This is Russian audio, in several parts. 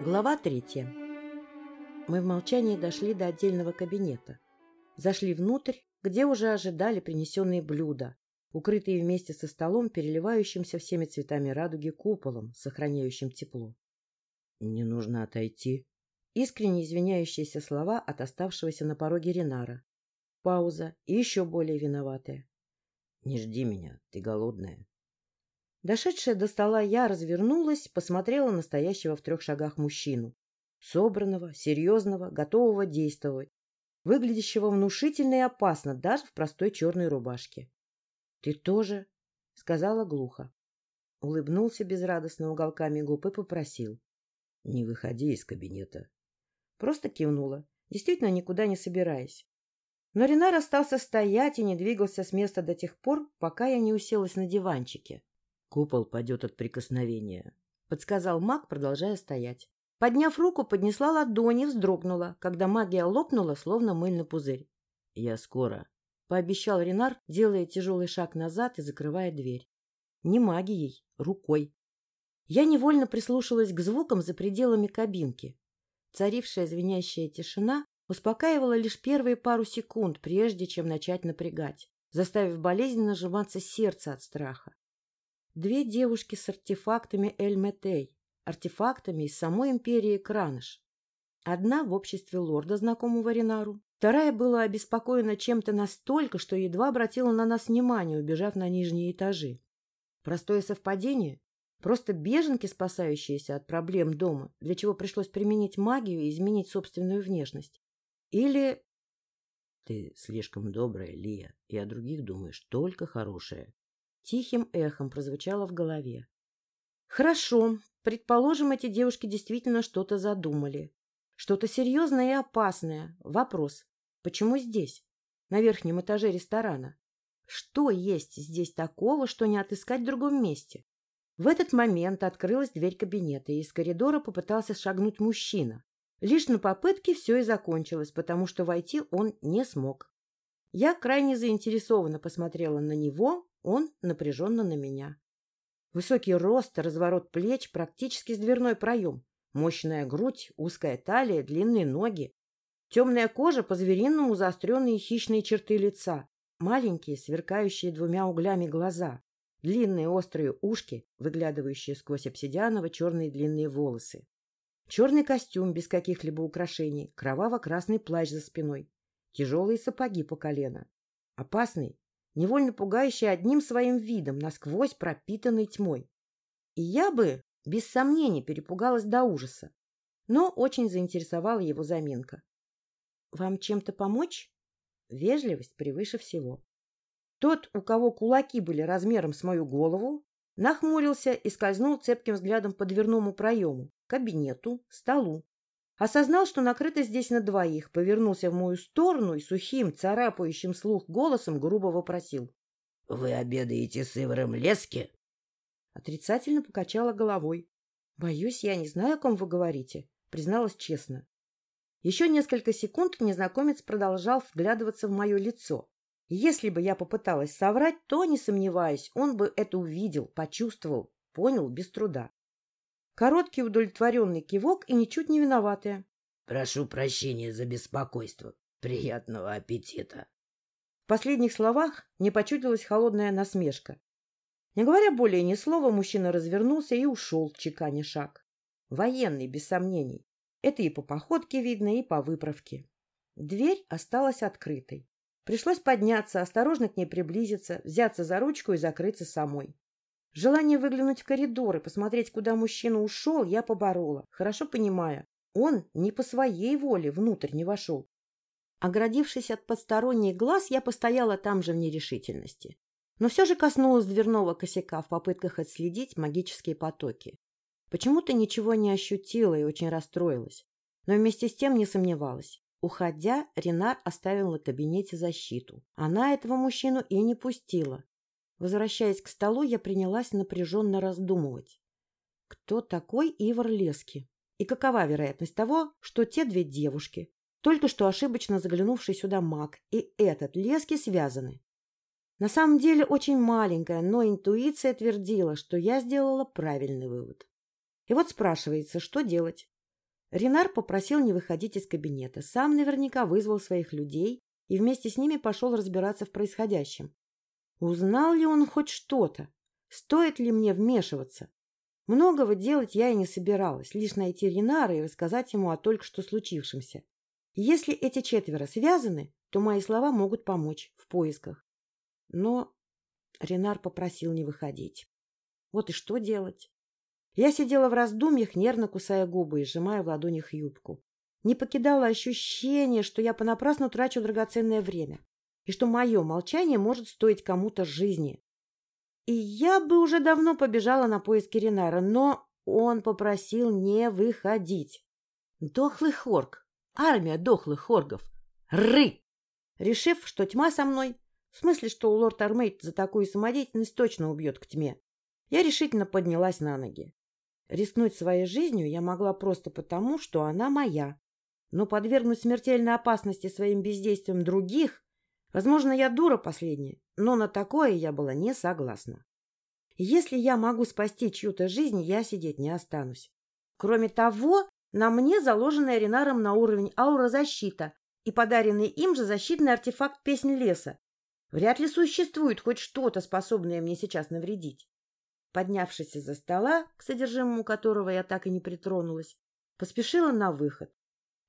Глава третья. Мы в молчании дошли до отдельного кабинета. Зашли внутрь, где уже ожидали принесенные блюда, укрытые вместе со столом, переливающимся всеми цветами радуги куполом, сохраняющим тепло. — Мне нужно отойти. Искренне извиняющиеся слова от оставшегося на пороге Ренара. Пауза и еще более виноватая. — Не жди меня, ты голодная. Дошедшая до стола я развернулась, посмотрела на стоящего в трех шагах мужчину. Собранного, серьезного, готового действовать. Выглядящего внушительно и опасно даже в простой черной рубашке. — Ты тоже? — сказала глухо. Улыбнулся безрадостно уголками губ и попросил. — Не выходи из кабинета. Просто кивнула, действительно никуда не собираясь. Но Ренар остался стоять и не двигался с места до тех пор, пока я не уселась на диванчике. Купол падет от прикосновения, — подсказал маг, продолжая стоять. Подняв руку, поднесла ладони, вздрогнула, когда магия лопнула, словно мыльный пузырь. — Я скоро, — пообещал Ренар, делая тяжелый шаг назад и закрывая дверь. Не магией, рукой. Я невольно прислушалась к звукам за пределами кабинки. Царившая звенящая тишина успокаивала лишь первые пару секунд, прежде чем начать напрягать, заставив болезненно сжиматься сердце от страха. Две девушки с артефактами Эль-Метей, артефактами из самой империи Краныш. Одна в обществе лорда, знакомого Ренару. Вторая была обеспокоена чем-то настолько, что едва обратила на нас внимание, убежав на нижние этажи. Простое совпадение? Просто беженки, спасающиеся от проблем дома, для чего пришлось применить магию и изменить собственную внешность. Или... Ты слишком добрая, Лия, и о других думаешь только хорошее. Тихим эхом прозвучало в голове. Хорошо, предположим, эти девушки действительно что-то задумали. Что-то серьезное и опасное. Вопрос, почему здесь, на верхнем этаже ресторана? Что есть здесь такого, что не отыскать в другом месте? В этот момент открылась дверь кабинета, и из коридора попытался шагнуть мужчина. Лишь на попытке все и закончилось, потому что войти он не смог. Я крайне заинтересованно посмотрела на него, он напряженно на меня. Высокий рост, разворот плеч, практически с дверной проем. Мощная грудь, узкая талия, длинные ноги. Темная кожа, по-звериному заостренные хищные черты лица. Маленькие, сверкающие двумя углями глаза. Длинные острые ушки, выглядывающие сквозь обсидианово черные длинные волосы. Черный костюм без каких-либо украшений, кроваво-красный плащ за спиной. Тяжелые сапоги по колено. Опасный, невольно пугающий одним своим видом, насквозь пропитанный тьмой. И я бы, без сомнений, перепугалась до ужаса, но очень заинтересовала его заминка. — Вам чем-то помочь? Вежливость превыше всего. Тот, у кого кулаки были размером с мою голову, нахмурился и скользнул цепким взглядом по дверному проему, кабинету, столу. Осознал, что накрыто здесь на двоих, повернулся в мою сторону и сухим, царапающим слух голосом грубо вопросил. — Вы обедаете с Иваром Лески? Отрицательно покачала головой. — Боюсь, я не знаю, о ком вы говорите, — призналась честно. Еще несколько секунд незнакомец продолжал вглядываться в мое лицо. Если бы я попыталась соврать, то, не сомневаюсь, он бы это увидел, почувствовал, понял без труда. Короткий удовлетворенный кивок и ничуть не виноватая. — Прошу прощения за беспокойство. Приятного аппетита. В последних словах не почудилась холодная насмешка. Не говоря более ни слова, мужчина развернулся и ушел, чеканя шаг. Военный, без сомнений. Это и по походке видно, и по выправке. Дверь осталась открытой. Пришлось подняться, осторожно к ней приблизиться, взяться за ручку и закрыться самой. Желание выглянуть в коридор и посмотреть, куда мужчина ушел, я поборола, хорошо понимая, он не по своей воле внутрь не вошел. Оградившись от посторонних глаз, я постояла там же в нерешительности. Но все же коснулась дверного косяка в попытках отследить магические потоки. Почему-то ничего не ощутила и очень расстроилась. Но вместе с тем не сомневалась. Уходя, Ренар оставил на кабинете защиту. Она этого мужчину и не пустила. Возвращаясь к столу, я принялась напряженно раздумывать. Кто такой Ивар Лески? И какова вероятность того, что те две девушки, только что ошибочно заглянувший сюда маг, и этот Лески связаны? На самом деле очень маленькая, но интуиция твердила, что я сделала правильный вывод. И вот спрашивается, что делать? Ренар попросил не выходить из кабинета, сам наверняка вызвал своих людей и вместе с ними пошел разбираться в происходящем. Узнал ли он хоть что-то? Стоит ли мне вмешиваться? Многого делать я и не собиралась, лишь найти Ренара и рассказать ему о только что случившемся. Если эти четверо связаны, то мои слова могут помочь в поисках. Но Ренар попросил не выходить. Вот и что делать? Я сидела в раздумьях, нервно кусая губы и сжимая в ладонях юбку. Не покидало ощущение, что я понапрасну трачу драгоценное время, и что мое молчание может стоить кому-то жизни. И я бы уже давно побежала на поиски Ренара, но он попросил не выходить. Дохлый хорг, армия дохлых хоргов, ры! Решив, что тьма со мной, в смысле, что лорд Армейт за такую самодеятельность точно убьет к тьме, я решительно поднялась на ноги. Рискнуть своей жизнью я могла просто потому, что она моя. Но подвергнуть смертельной опасности своим бездействием других, возможно, я дура последняя, но на такое я была не согласна. Если я могу спасти чью-то жизнь, я сидеть не останусь. Кроме того, на мне заложенная Ренаром на уровень аура защита и подаренный им же защитный артефакт «Песнь леса». Вряд ли существует хоть что-то, способное мне сейчас навредить. Поднявшись из-за стола, к содержимому которого я так и не притронулась, поспешила на выход,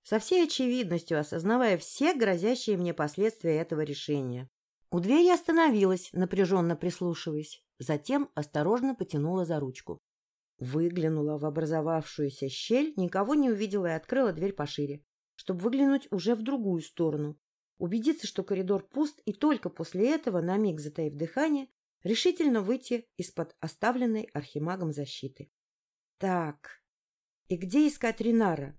со всей очевидностью осознавая все грозящие мне последствия этого решения. У двери остановилась, напряженно прислушиваясь, затем осторожно потянула за ручку. Выглянула в образовавшуюся щель, никого не увидела и открыла дверь пошире, чтобы выглянуть уже в другую сторону, убедиться, что коридор пуст, и только после этого, на миг затаив дыхание, решительно выйти из-под оставленной архимагом защиты. Так, и где искать Ринара?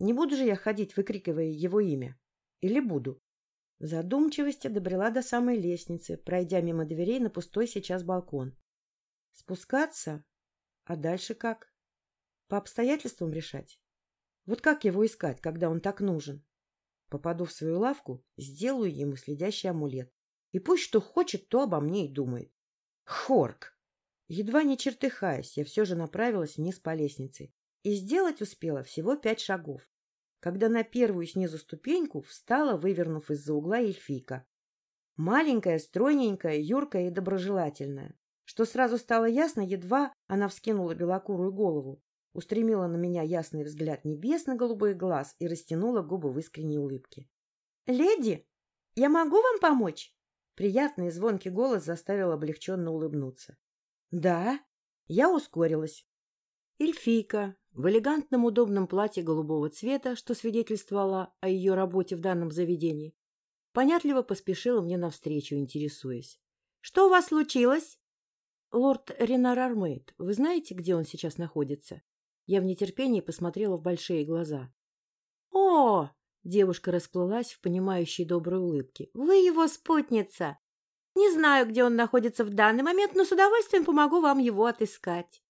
Не буду же я ходить, выкрикивая его имя. Или буду? В задумчивости добрела до самой лестницы, пройдя мимо дверей на пустой сейчас балкон. Спускаться? А дальше как? По обстоятельствам решать? Вот как его искать, когда он так нужен? Попаду в свою лавку, сделаю ему следящий амулет. И пусть что хочет, то обо мне и думает. Хорк! Едва не чертыхаясь, я все же направилась вниз по лестнице. И сделать успела всего пять шагов, когда на первую снизу ступеньку встала, вывернув из-за угла эльфийка. Маленькая, стройненькая, юркая и доброжелательная. Что сразу стало ясно, едва она вскинула белокурую голову, устремила на меня ясный взгляд небесно-голубых глаз и растянула губы в искренней улыбке. — Леди, я могу вам помочь? Приятный звонкий голос заставил облегченно улыбнуться. «Да?» Я ускорилась. Эльфийка в элегантном удобном платье голубого цвета, что свидетельствовало о ее работе в данном заведении, понятливо поспешила мне навстречу, интересуясь. «Что у вас случилось?» «Лорд Ренар Армейд, вы знаете, где он сейчас находится?» Я в нетерпении посмотрела в большие глаза. «О, Девушка расплылась в понимающей доброй улыбке. «Вы его спутница! Не знаю, где он находится в данный момент, но с удовольствием помогу вам его отыскать».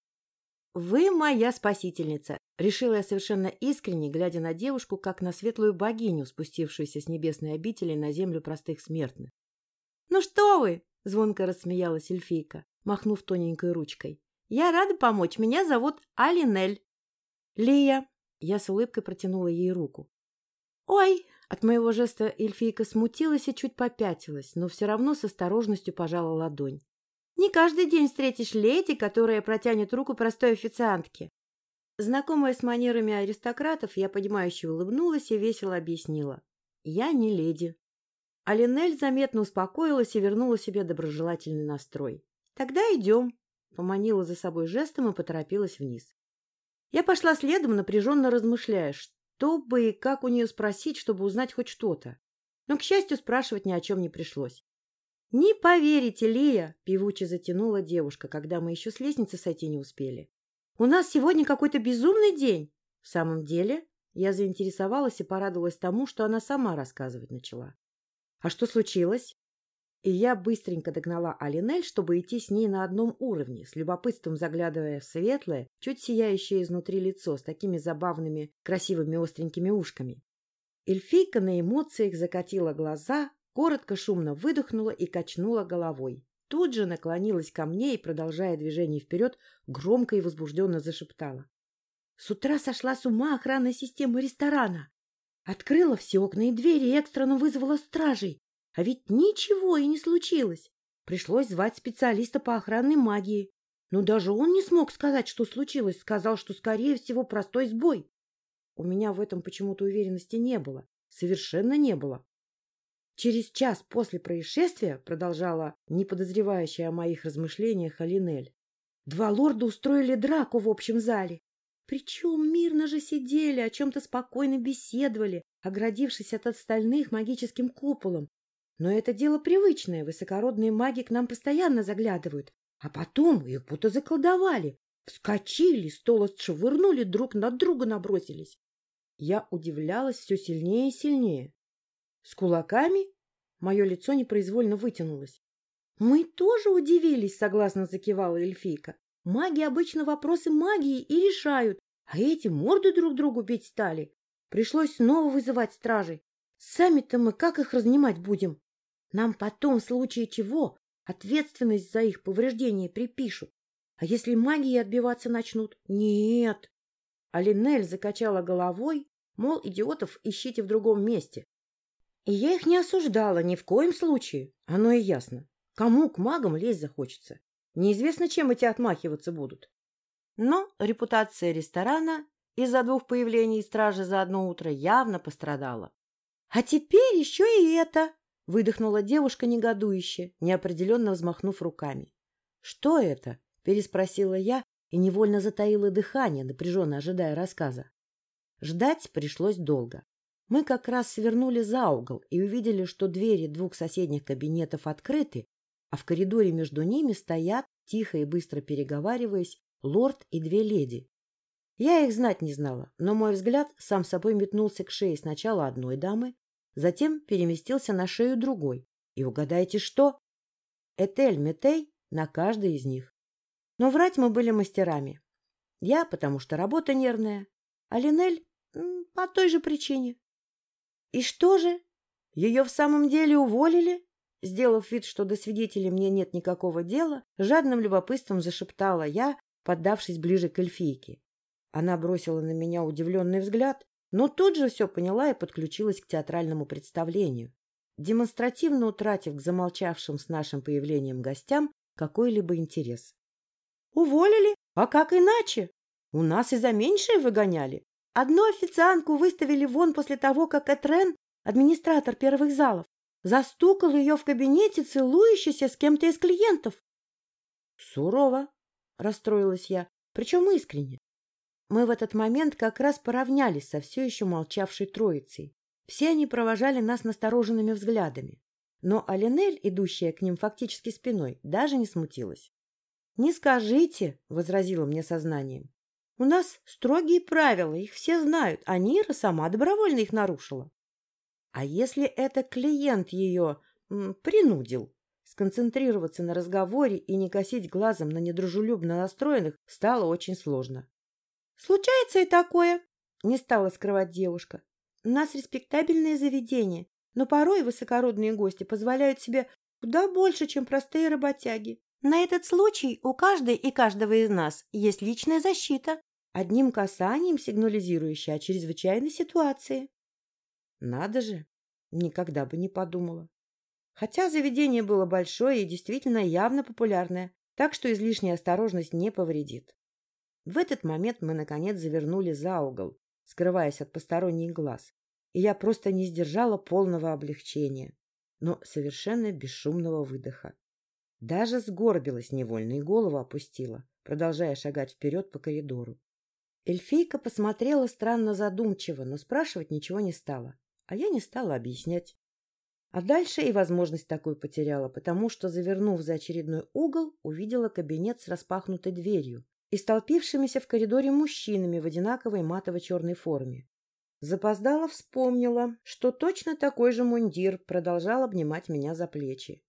«Вы моя спасительница», — решила я совершенно искренне, глядя на девушку, как на светлую богиню, спустившуюся с небесной обители на землю простых смертных. «Ну что вы!» — звонко рассмеялась эльфийка, махнув тоненькой ручкой. «Я рада помочь. Меня зовут Алинель». «Лия!» — я с улыбкой протянула ей руку. «Ой!» От моего жеста эльфийка смутилась и чуть попятилась, но все равно с осторожностью пожала ладонь. «Не каждый день встретишь леди, которая протянет руку простой официантке». Знакомая с манерами аристократов, я понимающе улыбнулась и весело объяснила. «Я не леди». А Линель заметно успокоилась и вернула себе доброжелательный настрой. «Тогда идем», — поманила за собой жестом и поторопилась вниз. Я пошла следом, напряженно размышляя, что бы и как у нее спросить, чтобы узнать хоть что-то. Но, к счастью, спрашивать ни о чем не пришлось. — Не поверите, Лия! — певуче затянула девушка, когда мы еще с лестницы сойти не успели. — У нас сегодня какой-то безумный день. В самом деле, я заинтересовалась и порадовалась тому, что она сама рассказывать начала. — А что случилось? И я быстренько догнала Алинель, чтобы идти с ней на одном уровне, с любопытством заглядывая в светлое, чуть сияющее изнутри лицо с такими забавными, красивыми остренькими ушками. Эльфийка на эмоциях закатила глаза, коротко шумно выдохнула и качнула головой. Тут же наклонилась ко мне и, продолжая движение вперед, громко и возбужденно зашептала. — С утра сошла с ума охранная система ресторана. Открыла все окна и двери и экстренно вызвала стражей. А ведь ничего и не случилось. Пришлось звать специалиста по охранной магии. Но даже он не смог сказать, что случилось. Сказал, что, скорее всего, простой сбой. У меня в этом почему-то уверенности не было. Совершенно не было. Через час после происшествия, продолжала не подозревающая о моих размышлениях Алинель, два лорда устроили драку в общем зале. Причем мирно же сидели, о чем-то спокойно беседовали, оградившись от остальных магическим куполом. Но это дело привычное, высокородные маги к нам постоянно заглядывают. А потом их будто заколдовали. Вскочили, стол отшвырнули, друг на друга набросились. Я удивлялась все сильнее и сильнее. С кулаками? Мое лицо непроизвольно вытянулось. Мы тоже удивились, согласно закивала эльфийка. Маги обычно вопросы магии и решают, а эти морды друг другу бить стали. Пришлось снова вызывать стражей. Сами-то мы как их разнимать будем? Нам потом, в случае чего, ответственность за их повреждения припишут. А если магии отбиваться начнут? Нет. Алинель закачала головой, мол, идиотов ищите в другом месте. И я их не осуждала ни в коем случае. Оно и ясно. Кому к магам лезть захочется? Неизвестно, чем эти отмахиваться будут. Но репутация ресторана из-за двух появлений стражи за одно утро явно пострадала. — А теперь еще и это! — выдохнула девушка негодующе, неопределенно взмахнув руками. — Что это? — переспросила я и невольно затаила дыхание, напряженно ожидая рассказа. Ждать пришлось долго. Мы как раз свернули за угол и увидели, что двери двух соседних кабинетов открыты, а в коридоре между ними стоят, тихо и быстро переговариваясь, лорд и две леди. Я их знать не знала, но мой взгляд сам собой метнулся к шее сначала одной дамы, затем переместился на шею другой. И угадайте что? Этель Метей на каждой из них. Но врать мы были мастерами. Я, потому что работа нервная, а Линель по той же причине. И что же? Ее в самом деле уволили? Сделав вид, что до свидетелей мне нет никакого дела, жадным любопытством зашептала я, поддавшись ближе к эльфийке. Она бросила на меня удивленный взгляд, но тут же все поняла и подключилась к театральному представлению, демонстративно утратив к замолчавшим с нашим появлением гостям какой-либо интерес. — Уволили? А как иначе? У нас и за меньшее выгоняли. Одну официантку выставили вон после того, как Этрен, администратор первых залов, Застукал ее в кабинете, целующийся с кем-то из клиентов. Сурово, расстроилась я, причем искренне. Мы в этот момент как раз поравнялись со все еще молчавшей троицей. Все они провожали нас настороженными взглядами. Но Алинель, идущая к ним фактически спиной, даже не смутилась. — Не скажите, — возразила мне сознанием. — У нас строгие правила, их все знают, а Нира сама добровольно их нарушила. А если это клиент ее принудил? Сконцентрироваться на разговоре и не косить глазом на недружелюбно настроенных стало очень сложно. — Случается и такое, — не стала скрывать девушка. — У нас респектабельное заведение, но порой высокородные гости позволяют себе куда больше, чем простые работяги. На этот случай у каждой и каждого из нас есть личная защита, одним касанием сигнализирующая о чрезвычайной ситуации. Надо же, никогда бы не подумала. Хотя заведение было большое и действительно явно популярное, так что излишняя осторожность не повредит. В этот момент мы, наконец, завернули за угол, скрываясь от посторонних глаз, и я просто не сдержала полного облегчения, но совершенно бесшумного выдоха. Даже сгорбилась невольно и голову опустила, продолжая шагать вперед по коридору. Эльфийка посмотрела странно задумчиво, но спрашивать ничего не стала а я не стала объяснять. А дальше и возможность такую потеряла, потому что, завернув за очередной угол, увидела кабинет с распахнутой дверью и столпившимися в коридоре мужчинами в одинаковой матово-черной форме. Запоздала вспомнила, что точно такой же мундир продолжал обнимать меня за плечи.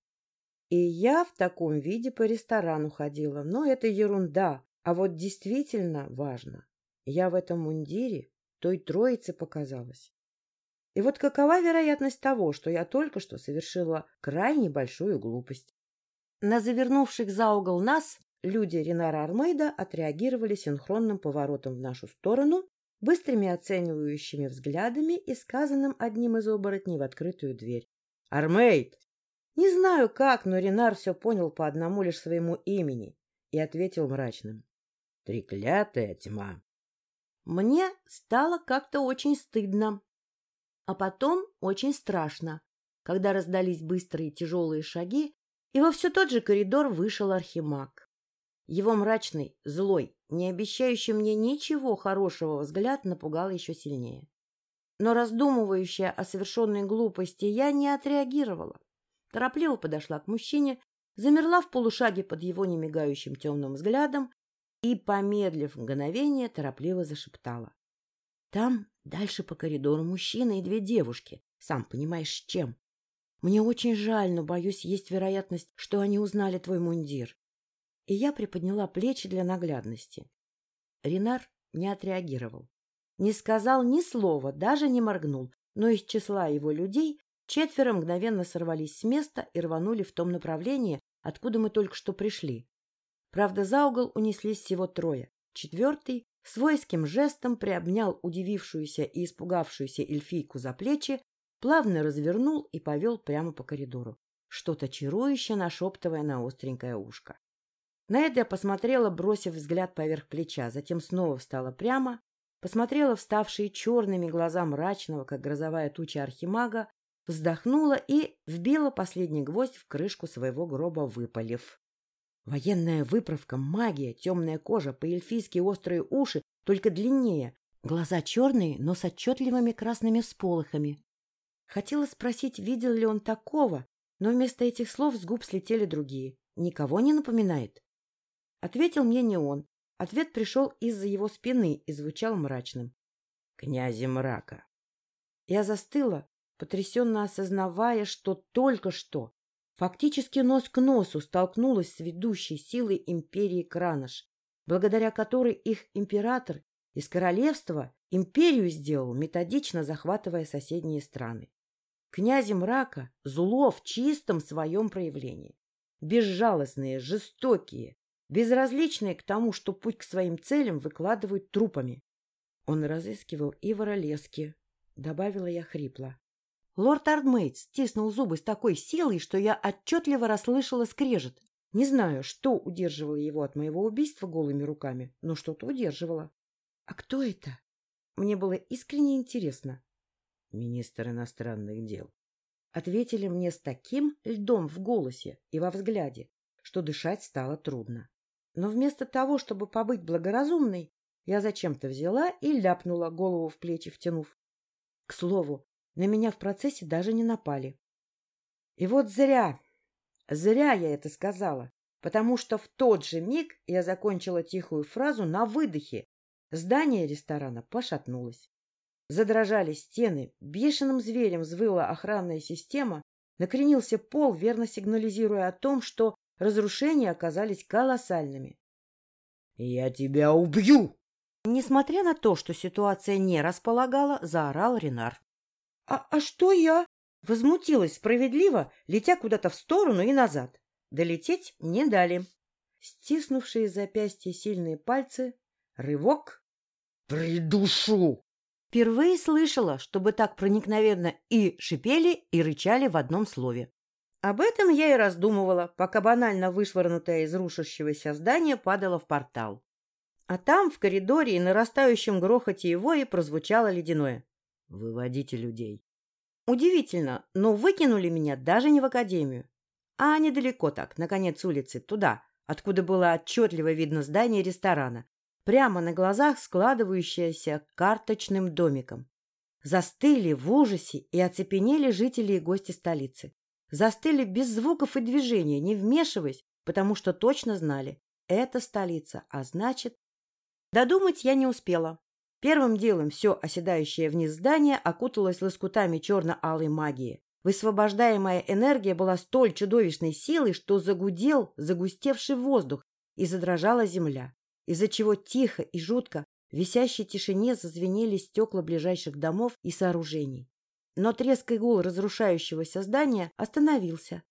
И я в таком виде по ресторану ходила, но это ерунда, а вот действительно важно. Я в этом мундире той троице показалась. И вот какова вероятность того, что я только что совершила крайне большую глупость? На завернувших за угол нас люди Ренара Армейда отреагировали синхронным поворотом в нашу сторону, быстрыми оценивающими взглядами и сказанным одним из оборотней в открытую дверь. «Армейд!» Не знаю как, но Ренар все понял по одному лишь своему имени и ответил мрачным. «Треклятая тьма!» Мне стало как-то очень стыдно, а потом очень страшно, когда раздались быстрые тяжелые шаги, и во все тот же коридор вышел Архимаг. Его мрачный, злой, не обещающий мне ничего хорошего взгляд напугал еще сильнее. Но раздумывающая о совершенной глупости я не отреагировала. Торопливо подошла к мужчине, замерла в полушаге под его немигающим темным взглядом и, помедлив мгновение, торопливо зашептала. Там дальше по коридору мужчина и две девушки, сам понимаешь, с чем. Мне очень жаль, но, боюсь, есть вероятность, что они узнали твой мундир. И я приподняла плечи для наглядности. Ренар не отреагировал. Не сказал ни слова, даже не моргнул, но из числа его людей четверо мгновенно сорвались с места и рванули в том направлении, откуда мы только что пришли. Правда, за угол унеслись всего трое. Четвертый свойским жестом приобнял удивившуюся и испугавшуюся эльфийку за плечи плавно развернул и повел прямо по коридору, что-то чарующе нашептывая на остренькое ушко. На это я посмотрела, бросив взгляд поверх плеча, затем снова встала прямо, посмотрела вставшие черными глаза мрачного, как грозовая туча архимага, вздохнула и вбила последний гвоздь в крышку своего гроба, выпалив. Военная выправка, магия, темная кожа, по-эльфийски острые уши, только длиннее, глаза черные, но с отчетливыми красными всполохами, Хотела спросить, видел ли он такого, но вместо этих слов с губ слетели другие. Никого не напоминает? Ответил мне не он. Ответ пришел из-за его спины и звучал мрачным. «Князи мрака». Я застыла, потрясенно осознавая, что только что, фактически нос к носу, столкнулась с ведущей силой империи Кранаш, благодаря которой их император из королевства империю сделал, методично захватывая соседние страны. Князи мрака — зло в чистом своем проявлении. Безжалостные, жестокие, безразличные к тому, что путь к своим целям выкладывают трупами. Он разыскивал Ивара Лески, — добавила я хрипло. Лорд Ардмейт стиснул зубы с такой силой, что я отчетливо расслышала скрежет. Не знаю, что удерживало его от моего убийства голыми руками, но что-то удерживало. — А кто это? Мне было искренне интересно министр иностранных дел. Ответили мне с таким льдом в голосе и во взгляде, что дышать стало трудно. Но вместо того, чтобы побыть благоразумной, я зачем-то взяла и ляпнула голову в плечи, втянув. К слову, на меня в процессе даже не напали. И вот зря, зря я это сказала, потому что в тот же миг я закончила тихую фразу на выдохе. Здание ресторана пошатнулось. Задрожали стены, бешеным зверем взвыла охранная система, накренился пол, верно сигнализируя о том, что разрушения оказались колоссальными. — Я тебя убью! Несмотря на то, что ситуация не располагала, заорал Ренар. «А, — А что я? — возмутилась справедливо, летя куда-то в сторону и назад. Долететь не дали. Стиснувшие запястья сильные пальцы, рывок. — Придушу! Впервые слышала, чтобы так проникновенно и шипели, и рычали в одном слове. Об этом я и раздумывала, пока банально вышвырнутая из рушащегося здания падала в портал. А там, в коридоре и нарастающем грохоте его и прозвучало ледяное. «Выводите людей». Удивительно, но выкинули меня даже не в академию, а недалеко так, на конец улицы, туда, откуда было отчетливо видно здание ресторана, прямо на глазах складывающаяся карточным домиком. Застыли в ужасе и оцепенели жители и гости столицы. Застыли без звуков и движения, не вмешиваясь, потому что точно знали – это столица, а значит… Додумать я не успела. Первым делом все оседающее вниз здание окуталось лоскутами черно-алой магии. Высвобождаемая энергия была столь чудовищной силой, что загудел загустевший воздух и задрожала земля из-за чего тихо и жутко в висящей тишине зазвенели стекла ближайших домов и сооружений. Но треск и гул разрушающегося здания остановился.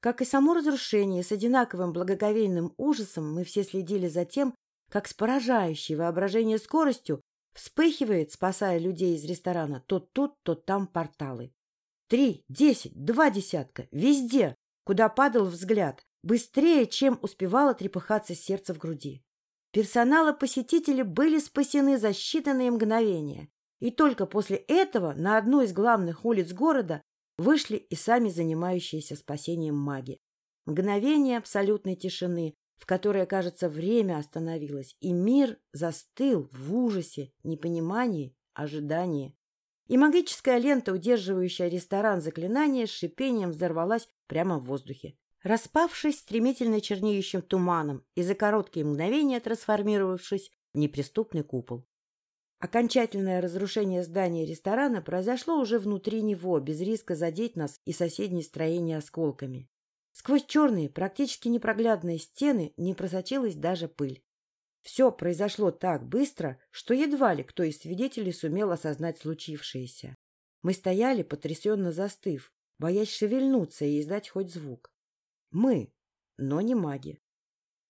Как и само разрушение, с одинаковым благоговейным ужасом мы все следили за тем, как с поражающей воображение скоростью вспыхивает, спасая людей из ресторана, то тут, то там порталы. Три, десять, два десятка, везде, куда падал взгляд, быстрее, чем успевало трепыхаться сердце в груди. Персонал и посетители были спасены за считанные мгновения, и только после этого на одну из главных улиц города вышли и сами занимающиеся спасением маги. Мгновение абсолютной тишины, в которой, кажется, время остановилось, и мир застыл в ужасе, непонимании, ожидании. И магическая лента, удерживающая ресторан заклинания, с шипением взорвалась прямо в воздухе, распавшись стремительно чернеющим туманом и за короткие мгновения трансформировавшись в неприступный купол. Окончательное разрушение здания ресторана произошло уже внутри него, без риска задеть нас и соседние строения осколками. Сквозь черные, практически непроглядные стены не просочилась даже пыль. Все произошло так быстро, что едва ли кто из свидетелей сумел осознать случившееся. Мы стояли, потрясенно застыв, боясь шевельнуться и издать хоть звук. Мы, но не маги.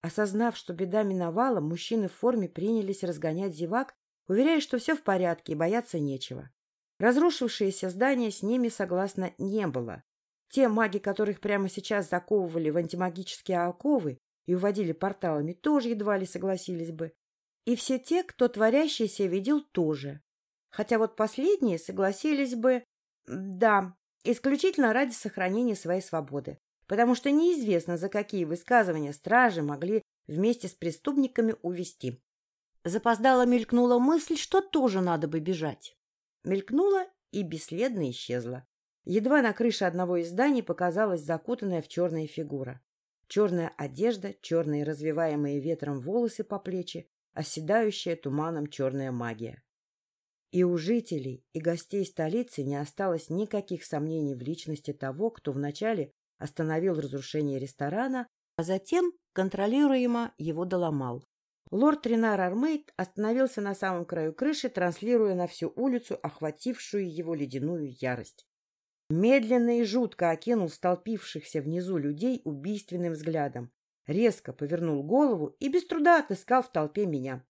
Осознав, что беда миновала, мужчины в форме принялись разгонять зевак уверяя, что все в порядке и бояться нечего. Разрушившееся здание с ними согласно не было. Те маги, которых прямо сейчас заковывали в антимагические оковы и уводили порталами, тоже едва ли согласились бы. И все те, кто творящийся видел, тоже. Хотя вот последние согласились бы, да, исключительно ради сохранения своей свободы, потому что неизвестно, за какие высказывания стражи могли вместе с преступниками увести. Запоздала мелькнула мысль, что тоже надо бы бежать. Мелькнула и бесследно исчезла. Едва на крыше одного из зданий показалась закутанная в черная фигура. Черная одежда, черные развиваемые ветром волосы по плечи, оседающая туманом черная магия. И у жителей и гостей столицы не осталось никаких сомнений в личности того, кто вначале остановил разрушение ресторана, а затем контролируемо его доломал. Лорд Ренар Армейд остановился на самом краю крыши, транслируя на всю улицу охватившую его ледяную ярость. Медленно и жутко окинул столпившихся внизу людей убийственным взглядом, резко повернул голову и без труда отыскал в толпе меня.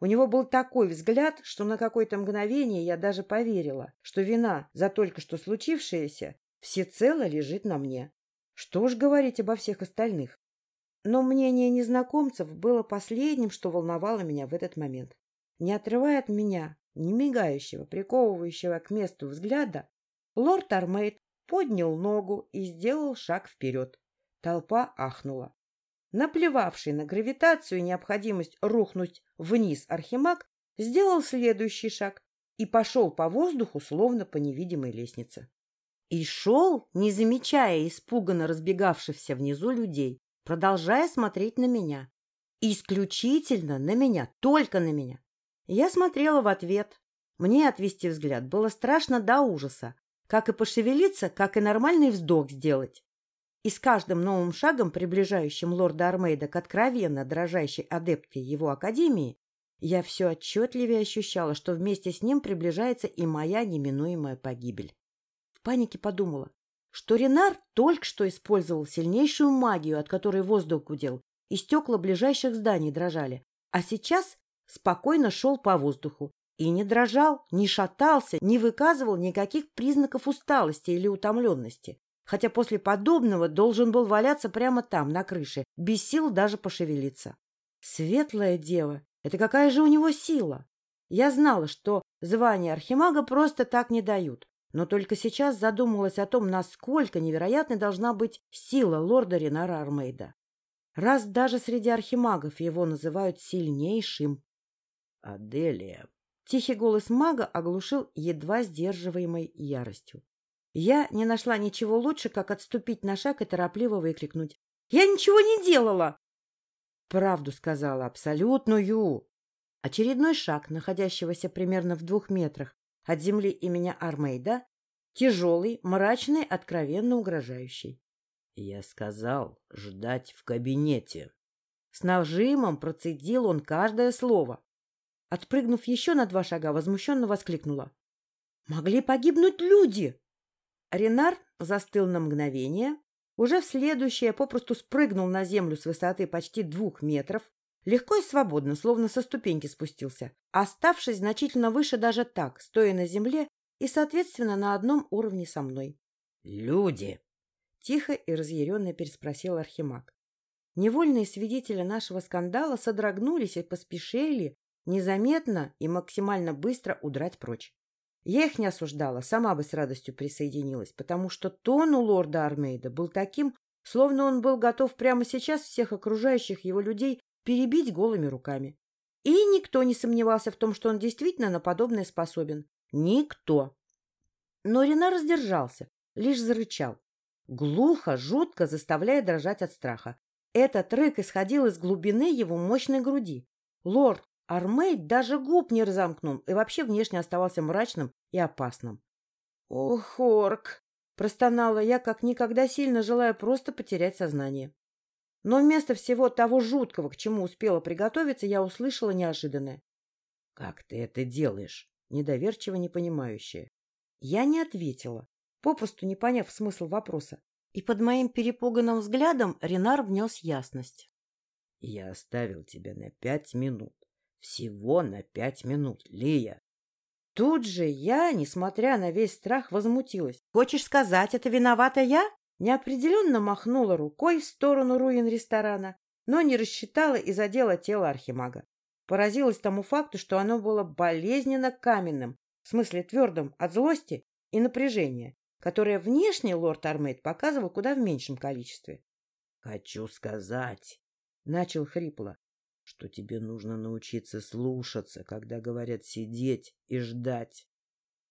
У него был такой взгляд, что на какое-то мгновение я даже поверила, что вина за только что случившееся всецело лежит на мне. Что уж говорить обо всех остальных. Но мнение незнакомцев было последним, что волновало меня в этот момент. Не отрывая от меня, не мигающего, приковывающего к месту взгляда, лорд Армейд поднял ногу и сделал шаг вперед. Толпа ахнула. Наплевавший на гравитацию и необходимость рухнуть вниз архимаг, сделал следующий шаг и пошел по воздуху, словно по невидимой лестнице. И шел, не замечая испуганно разбегавшихся внизу людей, продолжая смотреть на меня. Исключительно на меня, только на меня. Я смотрела в ответ. Мне отвести взгляд было страшно до ужаса. Как и пошевелиться, как и нормальный вздох сделать. И с каждым новым шагом, приближающим лорда Армейда к откровенно дрожащей адептке его академии, я все отчетливее ощущала, что вместе с ним приближается и моя неминуемая погибель. В панике подумала, что Ренар только что использовал сильнейшую магию, от которой воздух гудел, и стекла ближайших зданий дрожали, а сейчас спокойно шел по воздуху и не дрожал, не шатался, не выказывал никаких признаков усталости или утомленности, хотя после подобного должен был валяться прямо там, на крыше, без сил даже пошевелиться. Светлая дева, это какая же у него сила? Я знала, что звание архимага просто так не дают, но только сейчас задумалась о том, насколько невероятной должна быть сила лорда Ренара Армейда. Раз даже среди архимагов его называют сильнейшим. — Аделия! — тихий голос мага оглушил едва сдерживаемой яростью. Я не нашла ничего лучше, как отступить на шаг и торопливо выкрикнуть. — Я ничего не делала! — Правду сказала, абсолютную. Очередной шаг, находящегося примерно в двух метрах от земли имени Армейда, тяжелый, мрачный, откровенно угрожающий. — Я сказал ждать в кабинете. С нажимом процедил он каждое слово. Отпрыгнув еще на два шага, возмущенно воскликнула. — Могли погибнуть люди! Ренар застыл на мгновение, Уже в следующее попросту спрыгнул на землю с высоты почти двух метров, легко и свободно, словно со ступеньки спустился, оставшись значительно выше даже так, стоя на земле и, соответственно, на одном уровне со мной. «Люди!» — тихо и разъяренно переспросил Архимаг. Невольные свидетели нашего скандала содрогнулись и поспешили незаметно и максимально быстро удрать прочь. Я их не осуждала, сама бы с радостью присоединилась, потому что тон у лорда Армейда был таким, словно он был готов прямо сейчас всех окружающих его людей перебить голыми руками. И никто не сомневался в том, что он действительно на подобное способен. Никто. Но Рена раздержался, лишь зарычал. Глухо, жутко, заставляя дрожать от страха. Этот рык исходил из глубины его мощной груди. Лорд Армейд даже губ не разомкнул и вообще внешне оставался мрачным и опасным. — Ох, Орк! — простонала я, как никогда сильно желая просто потерять сознание. Но вместо всего того жуткого, к чему успела приготовиться, я услышала неожиданное. — Как ты это делаешь? Недоверчиво непонимающее. Я не ответила, попросту не поняв смысл вопроса. И под моим перепуганным взглядом Ренар внес ясность. — Я оставил тебя на пять минут. Всего на пять минут, Лия. Тут же я, несмотря на весь страх, возмутилась. «Хочешь сказать, это виновата я?» Неопределенно махнула рукой в сторону руин ресторана, но не рассчитала и задела тело архимага. Поразилась тому факту, что оно было болезненно каменным, в смысле твердым от злости и напряжения, которое внешне лорд Армейд показывал куда в меньшем количестве. — Хочу сказать, — начал хрипло, что тебе нужно научиться слушаться, когда говорят сидеть и ждать.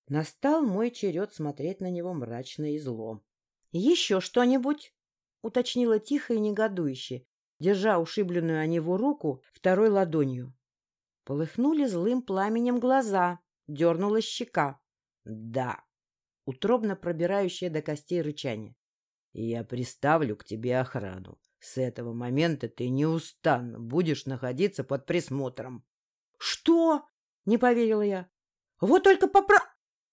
Настал мой черед смотреть на него мрачно и зло. — Еще что-нибудь? — уточнила тихо и негодующе, держа ушибленную о него руку второй ладонью. Полыхнули злым пламенем глаза, дернула щека. — Да, утробно пробирающее до костей рычание. — Я приставлю к тебе охрану. С этого момента ты неустанно будешь находиться под присмотром. — Что? — не поверила я. — Вот только попро...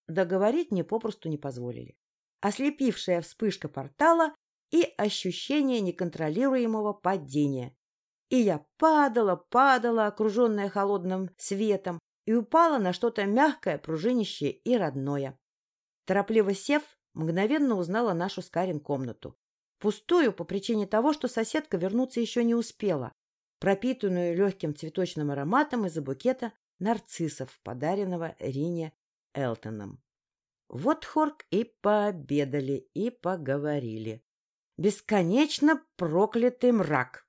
Договорить мне попросту не позволили. Ослепившая вспышка портала и ощущение неконтролируемого падения. И я падала, падала, окруженная холодным светом, и упала на что-то мягкое, пружинищее и родное. Торопливо сев, мгновенно узнала нашу с Карин комнату. Пустую по причине того, что соседка вернуться еще не успела, пропитанную легким цветочным ароматом из-за букета нарциссов, подаренного Рине Элтоном. Вот Хорк и пообедали, и поговорили. Бесконечно проклятый мрак!